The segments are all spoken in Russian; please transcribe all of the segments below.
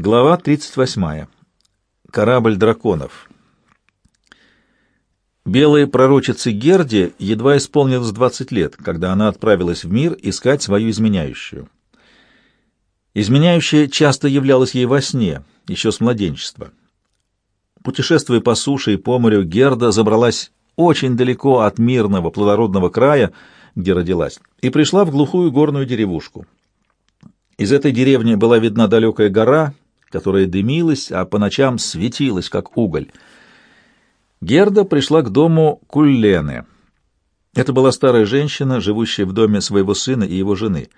Глава 38. Корабль драконов. Белой пророчице Герде едва исполнилось 20 лет, когда она отправилась в мир искать свою изменяющую. Изменяющая часто являлась ей во сне, еще с младенчества. Путешествуя по суше и по морю, Герда забралась очень далеко от мирного плодородного края, где родилась, и пришла в глухую горную деревушку. Из этой деревни была видна далекая гора — которая дымилась, а по ночам светилась, как уголь. Герда пришла к дому Куллены. Это была старая женщина, живущая в доме своего сына и его жены.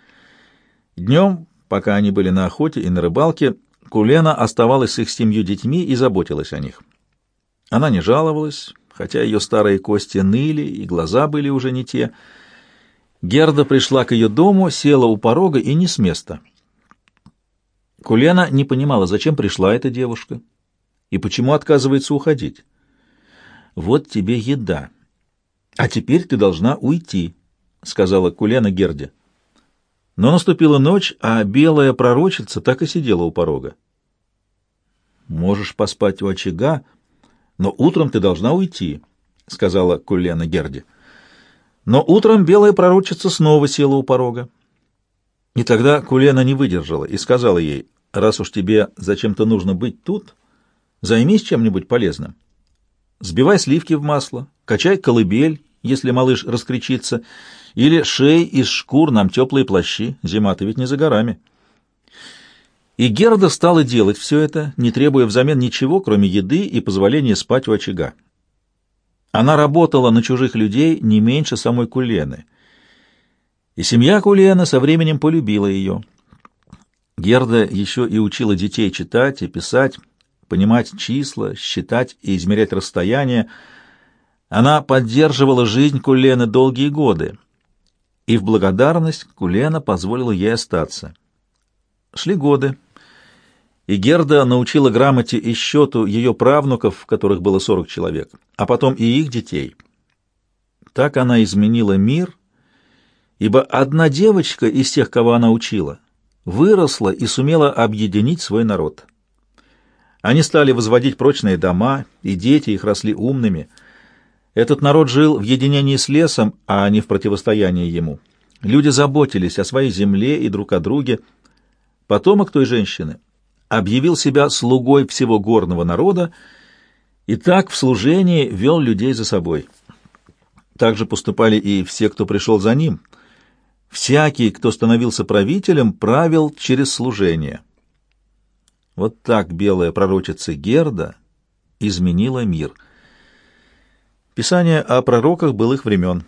Днем, пока они были на охоте и на рыбалке, Кулена оставалась с их семью детьми и заботилась о них. Она не жаловалась, хотя ее старые кости ныли и глаза были уже не те. Герда пришла к ее дому, села у порога и не с места — Кулена не понимала, зачем пришла эта девушка и почему отказывается уходить. «Вот тебе еда, а теперь ты должна уйти», — сказала Кулена Герде. Но наступила ночь, а белая пророчица так и сидела у порога. «Можешь поспать у очага, но утром ты должна уйти», — сказала Кулена Герде. Но утром белая пророчица снова села у порога. И тогда Кулена не выдержала и сказала ей, «Раз уж тебе зачем-то нужно быть тут, займись чем-нибудь полезным. Сбивай сливки в масло, качай колыбель, если малыш раскричится, или шей из шкур нам теплые плащи, зима-то ведь не за горами». И Герда стала делать все это, не требуя взамен ничего, кроме еды и позволения спать у очага. Она работала на чужих людей не меньше самой Кулены — и семья Кулиена со временем полюбила ее. Герда еще и учила детей читать и писать, понимать числа, считать и измерять расстояние. Она поддерживала жизнь Кулена долгие годы, и в благодарность Кулена позволила ей остаться. Шли годы, и Герда научила грамоте и счету ее правнуков, которых было сорок человек, а потом и их детей. Так она изменила мир ибо одна девочка из тех, кого она учила, выросла и сумела объединить свой народ. Они стали возводить прочные дома, и дети их росли умными. Этот народ жил в единении с лесом, а не в противостоянии ему. Люди заботились о своей земле и друг о друге. Потомок той женщины объявил себя слугой всего горного народа и так в служении вел людей за собой. Так же поступали и все, кто пришел за ним — Всякий, кто становился правителем, правил через служение. Вот так белая пророчица Герда изменила мир. Писание о пророках былых времен.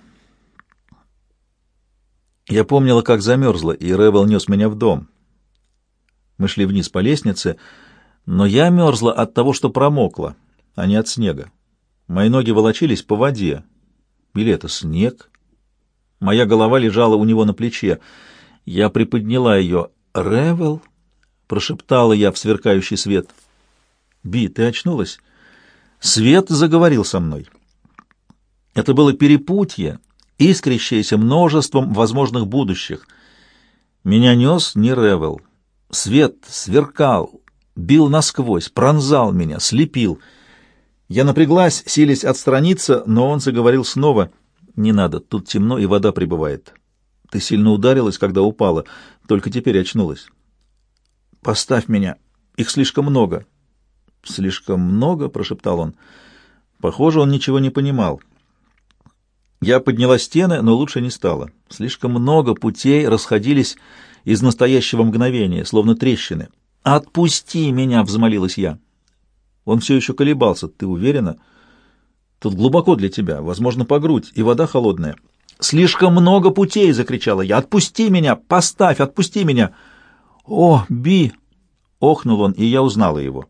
Я помнила, как замерзла, и Ревел нес меня в дом. Мы шли вниз по лестнице, но я мерзла от того, что промокла, а не от снега. Мои ноги волочились по воде. Или это снег? Моя голова лежала у него на плече. Я приподняла ее. «Ревел?» — прошептала я в сверкающий свет. «Би, ты очнулась?» Свет заговорил со мной. Это было перепутье, искрящееся множеством возможных будущих. Меня нес не Ревел. Свет сверкал, бил насквозь, пронзал меня, слепил. Я напряглась, силясь отстраниться, но он заговорил снова — «Не надо, тут темно и вода прибывает. Ты сильно ударилась, когда упала, только теперь очнулась». «Поставь меня, их слишком много». «Слишком много?» — прошептал он. Похоже, он ничего не понимал. Я подняла стены, но лучше не стало. Слишком много путей расходились из настоящего мгновения, словно трещины. «Отпусти меня!» — взмолилась я. Он все еще колебался. «Ты уверена?» Тут глубоко для тебя, возможно, по грудь, и вода холодная. «Слишком много путей!» — закричала я. «Отпусти меня! Поставь! Отпусти меня!» «О, Би!» — охнул он, и я узнала его.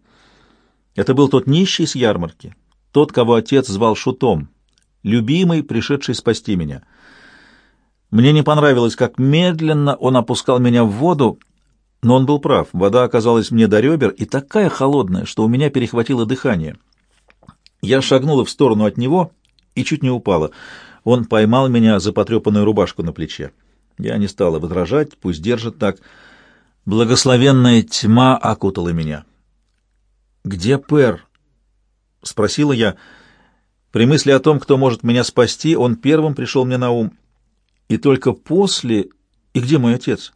Это был тот нищий с ярмарки, тот, кого отец звал Шутом, любимый, пришедший спасти меня. Мне не понравилось, как медленно он опускал меня в воду, но он был прав. Вода оказалась мне до ребер и такая холодная, что у меня перехватило дыхание. Я шагнула в сторону от него и чуть не упала. Он поймал меня за потрепанную рубашку на плече. Я не стала возражать, пусть держит так. Благословенная тьма окутала меня. «Где Пер?» — спросила я. При мысли о том, кто может меня спасти, он первым пришел мне на ум. И только после... И где мой отец?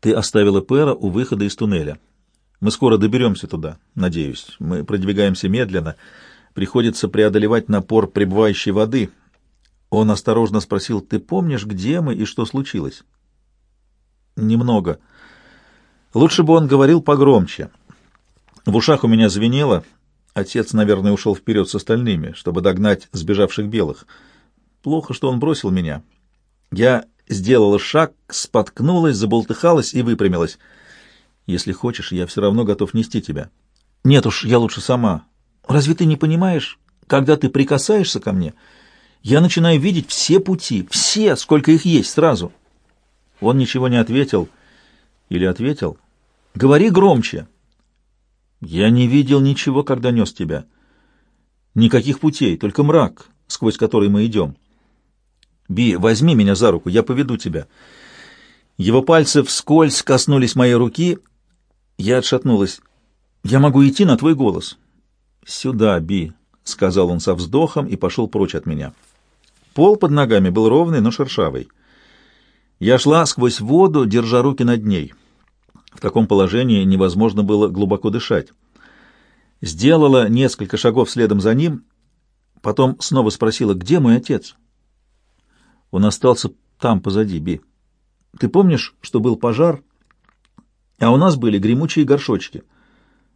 Ты оставила Пера у выхода из туннеля. Мы скоро доберемся туда, надеюсь. Мы продвигаемся медленно. Приходится преодолевать напор прибывающей воды. Он осторожно спросил, ты помнишь, где мы и что случилось? Немного. Лучше бы он говорил погромче. В ушах у меня звенело. Отец, наверное, ушел вперед с остальными, чтобы догнать сбежавших белых. Плохо, что он бросил меня. Я сделала шаг, споткнулась, заболтыхалась и выпрямилась. Если хочешь, я все равно готов нести тебя. Нет уж, я лучше сама. Разве ты не понимаешь, когда ты прикасаешься ко мне, я начинаю видеть все пути, все, сколько их есть, сразу. Он ничего не ответил. Или ответил? Говори громче. Я не видел ничего, когда нес тебя. Никаких путей, только мрак, сквозь который мы идем. Би, возьми меня за руку, я поведу тебя. Его пальцы вскользь коснулись моей руки. Я отшатнулась. Я могу идти на твой голос. Сюда, Би, сказал он со вздохом и пошел прочь от меня. Пол под ногами был ровный, но шершавый. Я шла сквозь воду, держа руки над ней. В таком положении невозможно было глубоко дышать. Сделала несколько шагов следом за ним, потом снова спросила, где мой отец? Он остался там, позади, Би. Ты помнишь, что был пожар, а у нас были гремучие горшочки?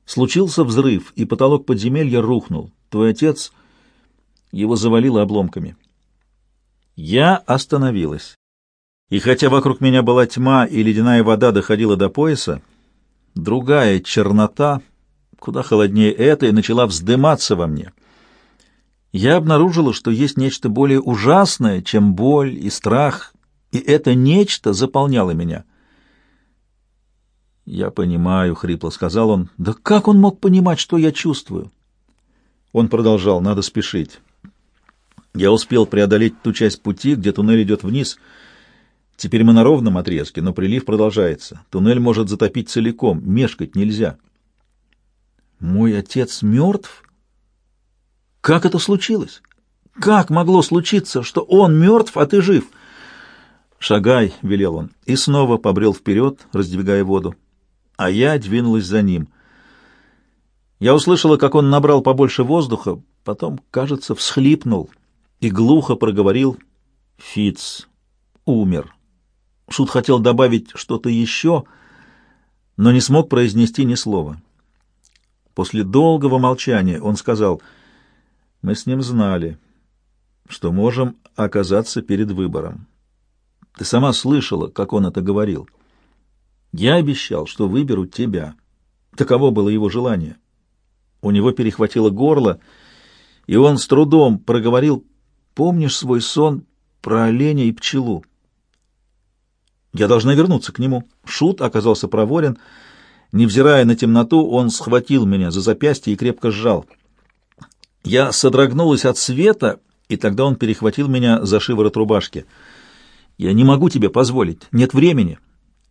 Случился взрыв, и потолок подземелья рухнул. Твой отец... Его завалило обломками. Я остановилась. И хотя вокруг меня была тьма и ледяная вода доходила до пояса, другая чернота, куда холоднее этой, начала вздыматься во мне — я обнаружила, что есть нечто более ужасное, чем боль и страх, и это нечто заполняло меня. «Я понимаю», — хрипло сказал он. «Да как он мог понимать, что я чувствую?» Он продолжал, «Надо спешить». Я успел преодолеть ту часть пути, где туннель идет вниз. Теперь мы на ровном отрезке, но прилив продолжается. Туннель может затопить целиком, мешкать нельзя. «Мой отец мертв?» Как это случилось? Как могло случиться, что он мертв, а ты жив? Шагай, — велел он, и снова побрел вперед, раздвигая воду. А я двинулась за ним. Я услышала, как он набрал побольше воздуха, потом, кажется, всхлипнул и глухо проговорил «Фиц умер». Шут хотел добавить что-то еще, но не смог произнести ни слова. После долгого молчания он сказал — мы с ним знали, что можем оказаться перед выбором. Ты сама слышала, как он это говорил. Я обещал, что выберу тебя. Таково было его желание. У него перехватило горло, и он с трудом проговорил «Помнишь свой сон про оленя и пчелу?» Я должна вернуться к нему. Шут оказался проворен. Невзирая на темноту, он схватил меня за запястье и крепко сжал — я содрогнулась от света, и тогда он перехватил меня за шиворот рубашки. «Я не могу тебе позволить. Нет времени».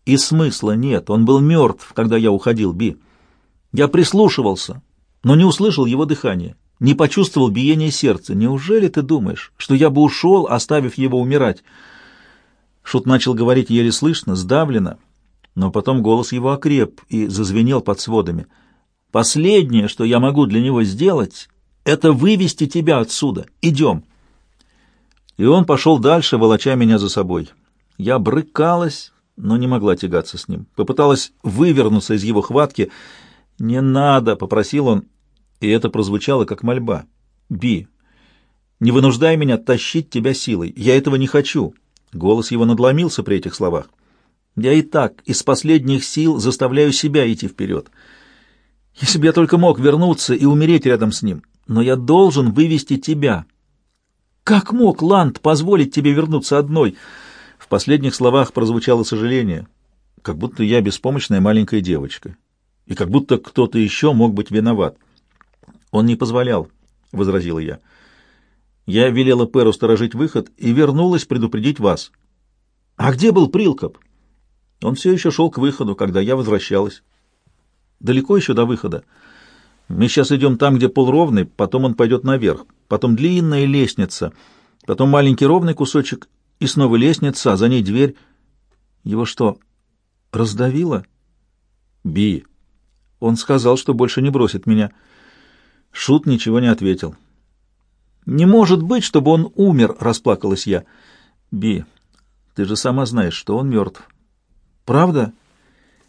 «И смысла нет. Он был мертв, когда я уходил, Би. Я прислушивался, но не услышал его дыхания, не почувствовал биение сердца. Неужели ты думаешь, что я бы ушел, оставив его умирать?» Шут начал говорить еле слышно, сдавленно, но потом голос его окреп и зазвенел под сводами. «Последнее, что я могу для него сделать...» это вывести тебя отсюда. Идем. И он пошел дальше, волоча меня за собой. Я брыкалась, но не могла тягаться с ним. Попыталась вывернуться из его хватки. «Не надо!» — попросил он, и это прозвучало как мольба. «Би, не вынуждай меня тащить тебя силой. Я этого не хочу». Голос его надломился при этих словах. «Я и так из последних сил заставляю себя идти вперед. Если бы я только мог вернуться и умереть рядом с ним, но я должен вывести тебя. Как мог Ланд позволить тебе вернуться одной? Последних словах прозвучало сожаление, как будто я беспомощная маленькая девочка, и как будто кто-то еще мог быть виноват. Он не позволял, — возразила я. Я велела Перу сторожить выход и вернулась предупредить вас. А где был Прилкоп? Он все еще шел к выходу, когда я возвращалась. Далеко еще до выхода. Мы сейчас идем там, где пол ровный, потом он пойдет наверх, потом длинная лестница, потом маленький ровный кусочек и снова лестница, а за ней дверь. Его что, раздавило? Би. Он сказал, что больше не бросит меня. Шут ничего не ответил. «Не может быть, чтобы он умер!» — расплакалась я. «Би, ты же сама знаешь, что он мертв». «Правда?»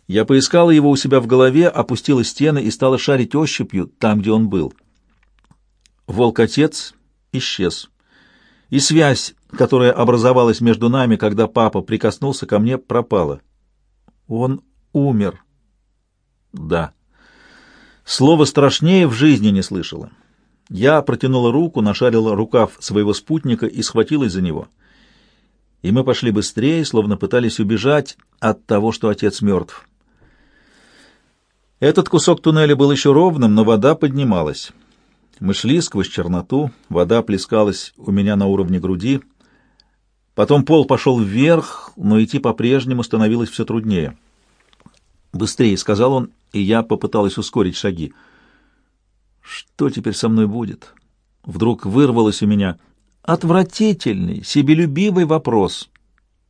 Я поискала его у себя в голове, опустила стены и стала шарить ощупью там, где он был. Волк-отец исчез. И связь, которая образовалась между нами, когда папа прикоснулся ко мне, пропала. Он умер. Да. Слово страшнее в жизни не слышала. Я протянула руку, нашарила рукав своего спутника и схватилась за него. И мы пошли быстрее, словно пытались убежать от того, что отец мертв. Этот кусок туннеля был еще ровным, но вода поднималась. Мы шли сквозь черноту, вода плескалась у меня на уровне груди. Потом пол пошел вверх, но идти по-прежнему становилось все труднее. «Быстрее», — сказал он, и я попыталась ускорить шаги. «Что теперь со мной будет?» Вдруг вырвалось у меня отвратительный, себелюбивый вопрос.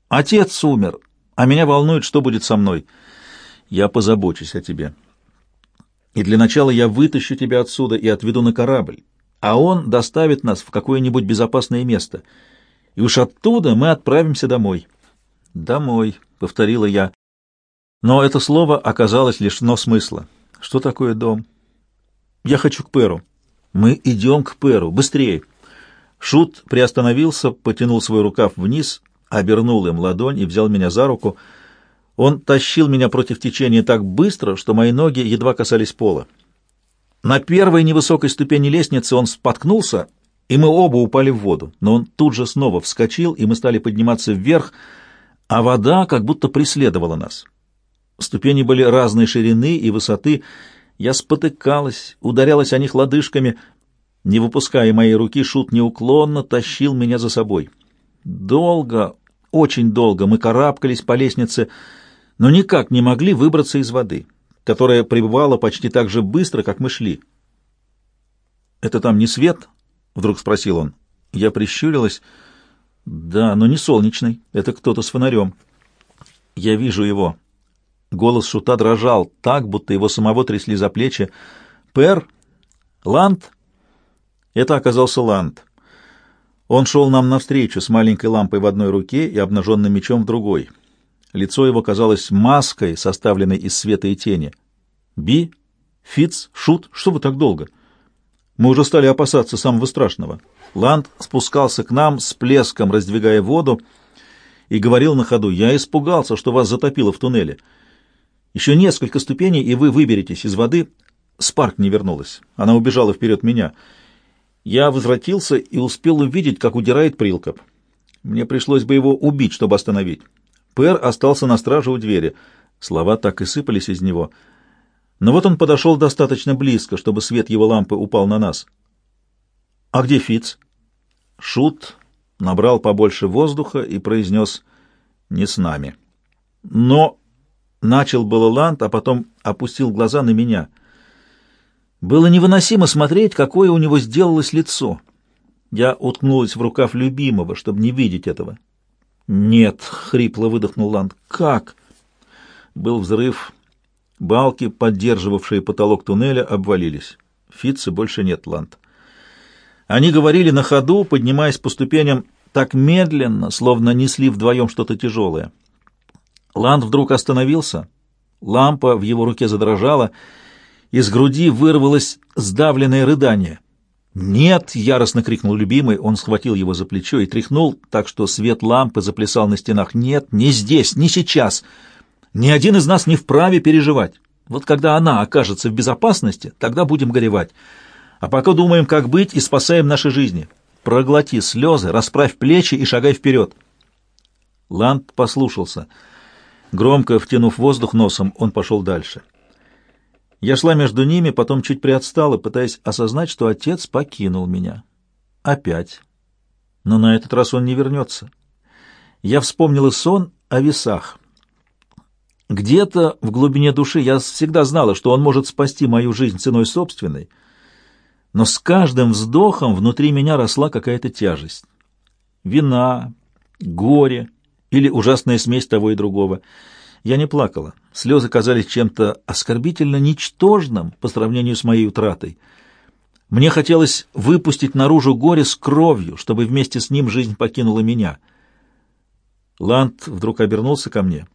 «Отец умер, а меня волнует, что будет со мной. Я позабочусь о тебе. И для начала я вытащу тебя отсюда и отведу на корабль, а он доставит нас в какое-нибудь безопасное место, и уж оттуда мы отправимся домой». «Домой», — повторила я, но это слово оказалось лишено смысла. Что такое дом? Я хочу к Перу. Мы идем к Перу. Быстрее. Шут приостановился, потянул свой рукав вниз, обернул им ладонь и взял меня за руку. Он тащил меня против течения так быстро, что мои ноги едва касались пола. На первой невысокой ступени лестницы он споткнулся, и мы оба упали в воду. Но он тут же снова вскочил, и мы стали подниматься вверх, а вода как будто преследовала нас. Ступени были разной ширины и высоты. Я спотыкалась, ударялась о них лодыжками. Не выпуская моей руки, Шут неуклонно тащил меня за собой. Долго, очень долго мы карабкались по лестнице, но никак не могли выбраться из воды, которая пребывала почти так же быстро, как мы шли. «Это там не свет?» — вдруг спросил он. Я прищурилась. «Да, но не солнечный. Это кто-то с фонарем». «Я вижу его», Голос Шута дрожал так, будто его самого трясли за плечи. «Пер? Ланд?» Это оказался Ланд. Он шел нам навстречу с маленькой лампой в одной руке и обнаженным мечом в другой. Лицо его казалось маской, составленной из света и тени. «Би? Фиц? Шут? Что вы так долго?» Мы уже стали опасаться самого страшного. Ланд спускался к нам с плеском, раздвигая воду, и говорил на ходу, «Я испугался, что вас затопило в туннеле». Еще несколько ступеней, и вы выберетесь из воды. Спарк не вернулась. Она убежала вперед меня. Я возвратился и успел увидеть, как удирает Прилкоп. Мне пришлось бы его убить, чтобы остановить. Пэр остался на страже у двери. Слова так и сыпались из него. Но вот он подошел достаточно близко, чтобы свет его лампы упал на нас. «А где Фиц? Шут набрал побольше воздуха и произнес «не с нами». Но Начал было Ланд, а потом опустил глаза на меня. Было невыносимо смотреть, какое у него сделалось лицо. Я уткнулась в рукав любимого, чтобы не видеть этого. «Нет», — хрипло выдохнул Ланд. «Как?» Был взрыв. Балки, поддерживавшие потолок туннеля, обвалились. Фитца больше нет, Ланд. Они говорили на ходу, поднимаясь по ступеням так медленно, словно несли вдвоем что-то тяжелое. Ланд вдруг остановился. Лампа в его руке задрожала. Из груди вырвалось сдавленное рыдание. «Нет!» — яростно крикнул любимый. Он схватил его за плечо и тряхнул, так что свет лампы заплясал на стенах. «Нет, не здесь, не сейчас! Ни один из нас не вправе переживать. Вот когда она окажется в безопасности, тогда будем горевать. А пока думаем, как быть, и спасаем наши жизни. Проглоти слезы, расправь плечи и шагай вперед!» Ланд послушался — Громко втянув воздух носом, он пошел дальше. Я шла между ними, потом чуть приотстала, пытаясь осознать, что отец покинул меня. Опять. Но на этот раз он не вернется. Я вспомнила сон о весах. Где-то в глубине души я всегда знала, что он может спасти мою жизнь ценой собственной, но с каждым вздохом внутри меня росла какая-то тяжесть. Вина, горе или ужасная смесь того и другого. Я не плакала. Слезы казались чем-то оскорбительно ничтожным по сравнению с моей утратой. Мне хотелось выпустить наружу горе с кровью, чтобы вместе с ним жизнь покинула меня. Ланд вдруг обернулся ко мне.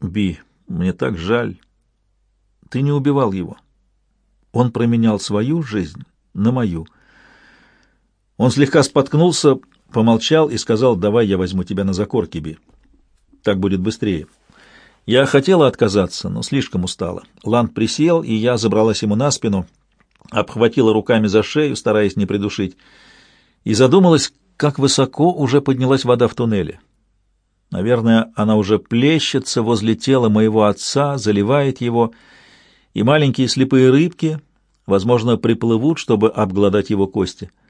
«Би, мне так жаль. Ты не убивал его. Он променял свою жизнь на мою». Он слегка споткнулся, помолчал и сказал, «Давай я возьму тебя на закорки, Би. Так будет быстрее». Я хотела отказаться, но слишком устала. Ланд присел, и я забралась ему на спину, обхватила руками за шею, стараясь не придушить, и задумалась, как высоко уже поднялась вода в туннеле. Наверное, она уже плещется возле тела моего отца, заливает его, и маленькие слепые рыбки, возможно, приплывут, чтобы обглодать его кости —